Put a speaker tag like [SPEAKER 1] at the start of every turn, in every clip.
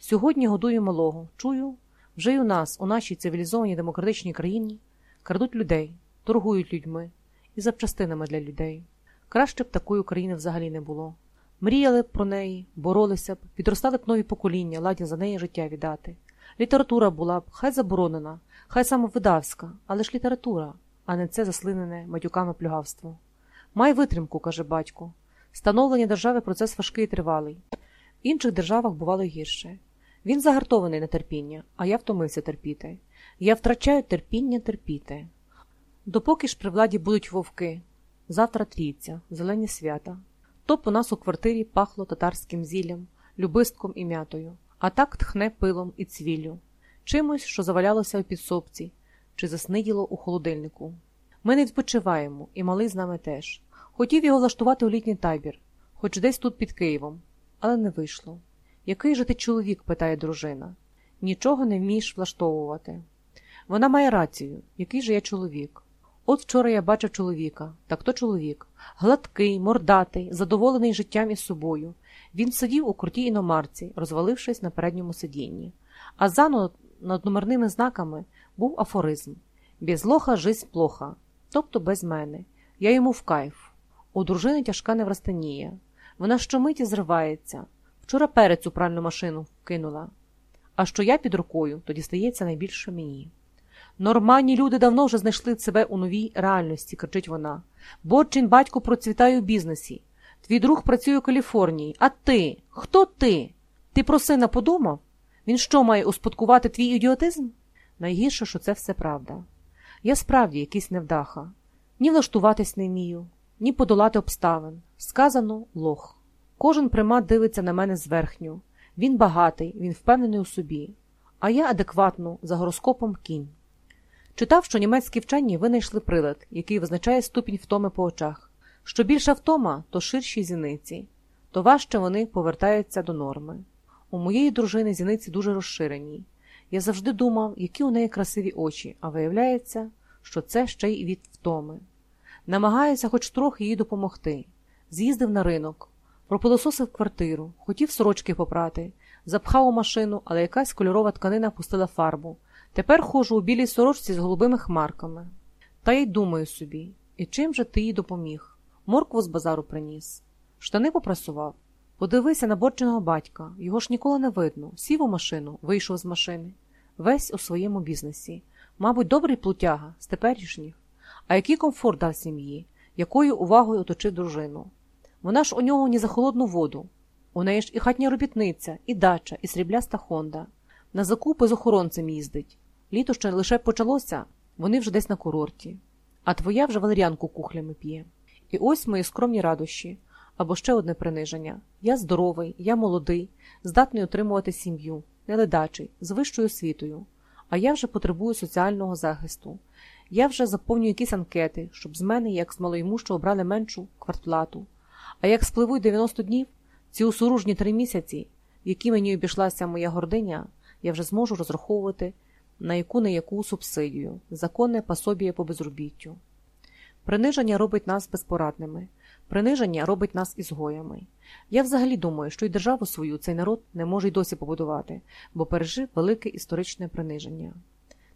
[SPEAKER 1] Сьогодні годую малого. Чую, вже й у нас, у нашій цивілізованій демократичній країні, крадуть людей, торгують людьми і запчастинами для людей. Краще б такої України взагалі не було. Мріяли б про неї, боролися б, підростали б нові покоління, ладні за неї життя віддати. Література була б, хай заборонена, хай самовидавська, але ж література, а не це заслинене матюками плюгавство. Май витримку, каже батько. Становлення держави процес важкий і тривалий. В інших державах бувало гірше. Він загартований на терпіння, а я втомився терпіти. Я втрачаю терпіння терпіти. Допоки ж при владі будуть вовки, завтра трійця, зелені свята. То по нас у квартирі пахло татарським зіллям, любистком і м'ятою, а так тхне пилом і цвіллю, чимось, що завалялося у підсобці, чи засниділо у холодильнику. Ми не відпочиваємо, і малий з нами теж. Хотів його влаштувати у літній табір, хоч десь тут під Києвом, але не вийшло. Який же ти чоловік? питає дружина. Нічого не вмієш влаштовувати. Вона має рацію, який же я чоловік. От вчора я бачив чоловіка, так то чоловік, гладкий, мордатий, задоволений життям і собою. Він сидів у крутій іномарці, розвалившись на передньому сидінні. А зано над номерними знаками був афоризм без лоха жизнь плоха, тобто без мене. Я йому в кайф. У дружини тяжка неврастанія. Вона щомиті зривається. Вчора перець у пральну машину кинула. А що я під рукою, то дістається найбільше мені. Нормальні люди давно вже знайшли себе у новій реальності, кричить вона. Борчин батько процвітає у бізнесі. Твій друг працює у Каліфорнії. А ти? Хто ти? Ти про сина подумав? Він що має успадкувати твій ідіотизм? Найгірше, що це все правда. Я справді якийсь невдаха. Ні влаштуватись не вмію, ні подолати обставин. Сказано лох. Кожен примат дивиться на мене зверхню. Він багатий, він впевнений у собі, а я адекватно за гороскопом кінь. Читав, що німецькі вчені винайшли прилад, який визначає ступінь втоми по очах. Що більша втома, то ширші зіниці, то важче вони повертаються до норми. У моєї дружини зіниці дуже розширені. Я завжди думав, які у неї красиві очі, а виявляється, що це ще й від втоми. Намагаюся хоч трохи їй допомогти. З'їздив на ринок, пропилососив квартиру, хотів сорочки попрати, запхав у машину, але якась кольорова тканина пустила фарбу. Тепер ходжу у білій сорочці з голубими хмарками. Та й думаю собі, і чим же ти їй допоміг? Моркву з базару приніс. Штани попрасував. Подивися на борченого батька, його ж ніколи не видно. Сів у машину, вийшов з машини. Весь у своєму бізнесі. Мабуть, добрий плутяга з теперішніх. А який комфорт дав сім'ї, якою увагою оточив дружину. Вона ж у нього ні за холодну воду. У неї ж і хатня робітниця, і дача, і срібляста Хонда. На закупи з охоронцем їздить. Літо ще лише почалося, вони вже десь на курорті. А твоя вже валеріанку кухлями п'є. І ось мої скромні радощі. Або ще одне приниження. Я здоровий, я молодий, здатний отримувати сім'ю, неледачий, з вищою освітою. А я вже потребую соціального захисту. Я вже заповнюю якісь анкети, щоб з мене, як з малоймущого, брали меншу квартплату. А як спливуть 90 днів, ці усуружні три місяці, які мені обійшлася моя гординя, я вже зможу розраховувати на яку не яку субсидію, законне пособіє по безробіттю. Приниження робить нас безпорадними, приниження робить нас ізгоями. Я взагалі думаю, що й державу свою цей народ не може й досі побудувати, бо пережив велике історичне приниження.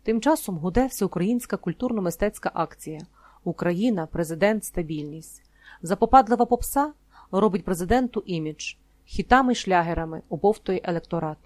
[SPEAKER 1] Тим часом гуде всеукраїнська культурно-мистецька акція Україна, президент, стабільність. Запопадлива попса робить президенту імідж, хітами й шлягерами оповтує електорат.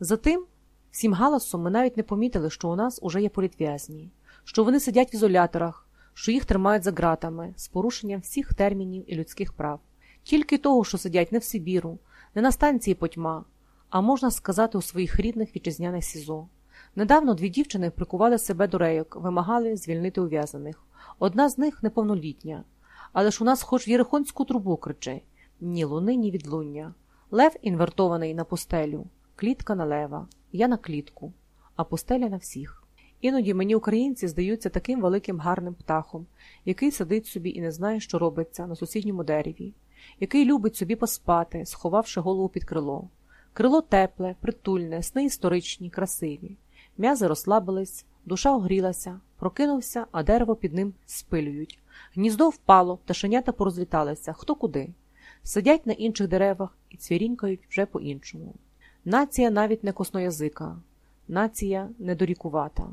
[SPEAKER 1] Затим, всім галасом ми навіть не помітили, що у нас уже є політв'язні, що вони сидять в ізоляторах, що їх тримають за ґратами з порушенням всіх термінів і людських прав, тільки того, що сидять не в Сибіру, не на станції потьма, а можна сказати, у своїх рідних вітчизняних СІЗО. Недавно дві дівчини прикували себе до рейок, вимагали звільнити ув'язаних. Одна з них неповнолітня. Але ж у нас хоч в Єрихонську трубу криче ні луни, ні відлуння. Лев інвертований на постелю, клітка на лева, я на клітку, а постеля на всіх. Іноді мені українці здаються таким великим гарним птахом, який сидить собі і не знає, що робиться на сусідньому дереві, який любить собі поспати, сховавши голову під крило. Крило тепле, притульне, сни історичні, красиві. М'язи розслабились, душа огрілася, прокинувся, а дерево під ним спилюють. Гніздо впало, пташенята порозліталися, хто куди. Сидять на інших деревах і цвірінькають вже по-іншому. Нація навіть не косноязика, нація недорікувата.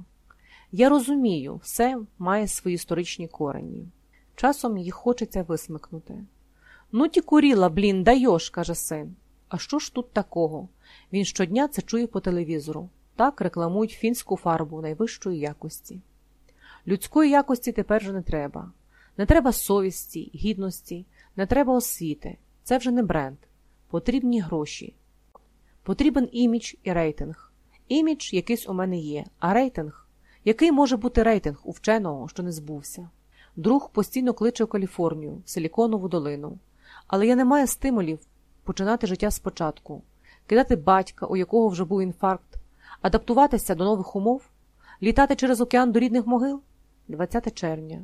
[SPEAKER 1] Я розумію, все має свої історичні корені. Часом їх хочеться висмикнути. Ну, ті куріла, блін, даєш, каже син. А що ж тут такого? Він щодня це чує по телевізору. Так рекламують фінську фарбу найвищої якості. Людської якості тепер вже не треба. Не треба совісті, гідності, не треба освіти. Це вже не бренд. Потрібні гроші. Потрібен імідж і рейтинг. Імідж якийсь у мене є, а рейтинг? Який може бути рейтинг у вченого, що не збувся? Друг постійно кличе в Каліфорнію, в Силіконову долину. Але я не маю стимулів починати життя спочатку, кидати батька, у якого вже був інфаркт, адаптуватися до нових умов, літати через океан до рідних могил? 20 червня.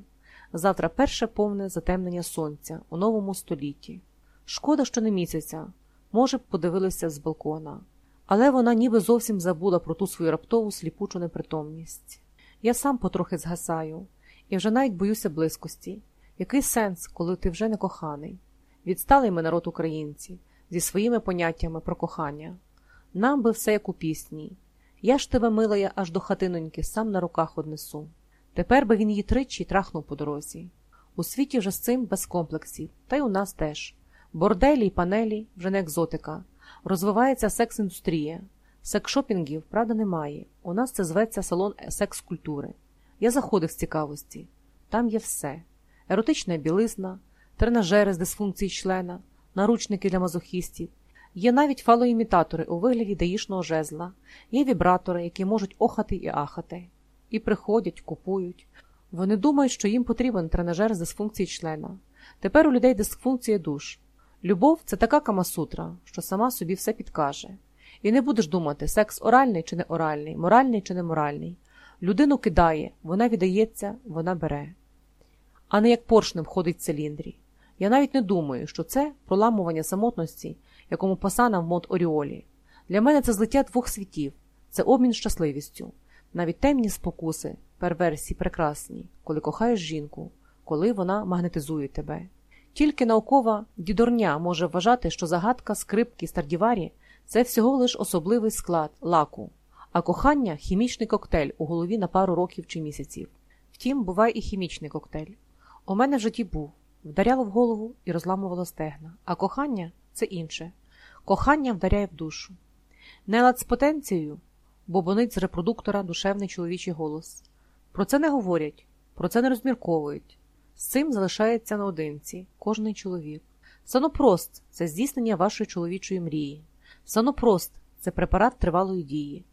[SPEAKER 1] Завтра перше повне затемнення сонця у новому столітті. Шкода, що не місяця, може б, подивилися з балкона. Але вона ніби зовсім забула про ту свою раптову сліпучу непритомність. Я сам потрохи згасаю, і вже навіть боюся близькості. Який сенс, коли ти вже не коханий? Відсталий ми народ українці зі своїми поняттями про кохання. Нам би все як у пісні. Я ж тебе, милая, аж до хатиноньки, сам на руках однесу. Тепер би він її тричі трахнув по дорозі. У світі вже з цим без комплексів, та й у нас теж. Борделі й панелі вже не екзотика. Розвивається секс-індустрія. Секс-шопінгів, правда, немає. У нас це зветься салон секс-культури. Я заходив з цікавості. Там є все: еротична білизна, тренажери з дисфункції члена, наручники для мазохістів. Є навіть фалоімітатори у вигляді даїшного жезла, є вібратори, які можуть охати і ахати. І приходять, купують. Вони думають, що їм потрібен тренажер з дисфункції члена. Тепер у людей дисфункція душ. Любов це така камасутра, що сама собі все підкаже. І не будеш думати, секс оральний чи не оральний, моральний чи не моральний. Людину кидає, вона віддається, вона бере. А не як поршнем ходить в циліндрі. Я навіть не думаю, що це проламування самотності, якому пасана в мод Оріолі. Для мене це злиття двох світів, це обмін щасливістю, навіть темні спокуси, перверсії прекрасні, коли кохаєш жінку, коли вона магнетизує тебе. Тільки наукова дідорня може вважати, що загадка скрипки Стардіварі це всього лиш особливий склад лаку, а кохання хімічний коктейль у голові на пару років чи місяців. Втім, буває і хімічний коктейль. У мене в житті був, вдаряло в голову і розламувало стегна, а кохання це інше. Кохання вдаряє в душу. Не лад з потенцією, бо бонить з репродуктора душевний чоловічий голос. Про це не говорять, про це не розмірковують. З цим залишається наодинці кожний чоловік. Санопрост це здійснення вашої чоловічої мрії. Санопрост це препарат тривалої дії.